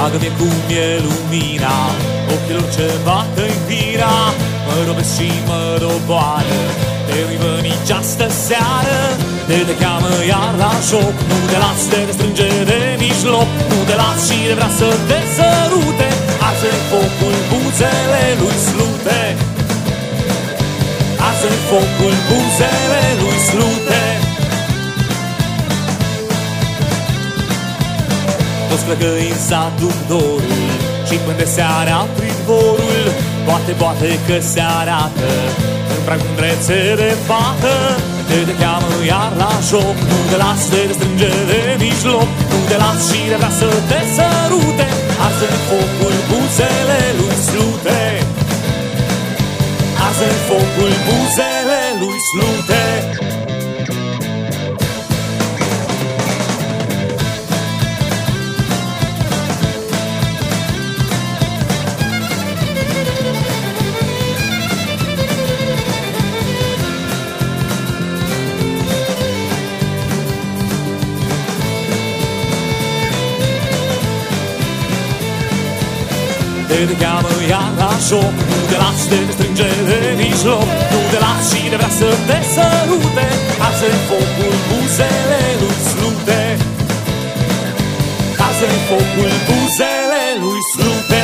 Arată-mi cum e lumina Ochilor ce bată în pira Mă robesc și mă doboară Te nu nici astă seară. Te te cheamă iar la joc Nu te las, te strânge de mijloc. Nu te las și de vrea să te sărute Arse focul buzele lui slute. Arse focul buzele lui slute Toți flăcăi în satul dorul Și până de seara pridvorul Poate, poate că se arată În prag mândrețe de fată Te te cheamă iar la joc Nu te las de strânge de mijloc. Nu te las și de vrea să te sărute Arse în focul buzele lui slute. Arse în focul buzele lui slute te cheamă iar la joc Nu te las de te strânge de mijloc Nu te las și de vrea să te sărute Arse în focul buzele lui slute. Arse în focul buzele lui slute